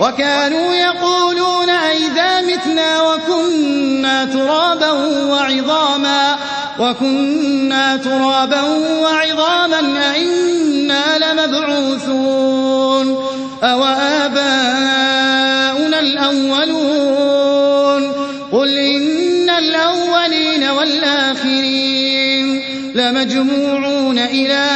وكانوا يقولون أئذا متنا وكنا ترابا وعظاما وكنا ترابا وعظاما أئنا لمبعوثون أو آباؤنا الأولون قل إن الأولين والآخرين لمجموعون إلى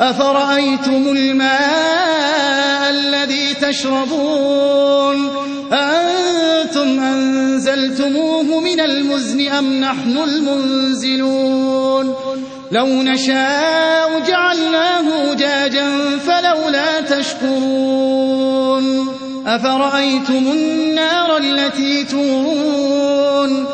أفرأيتم الماء الذي تشربون؟ أنتم أنزلتموه من المزن أم نحن المنزلون؟ لو نشاء جعلناه جاجا فلولا تشكرون. أفرأيتم النار التي تورون؟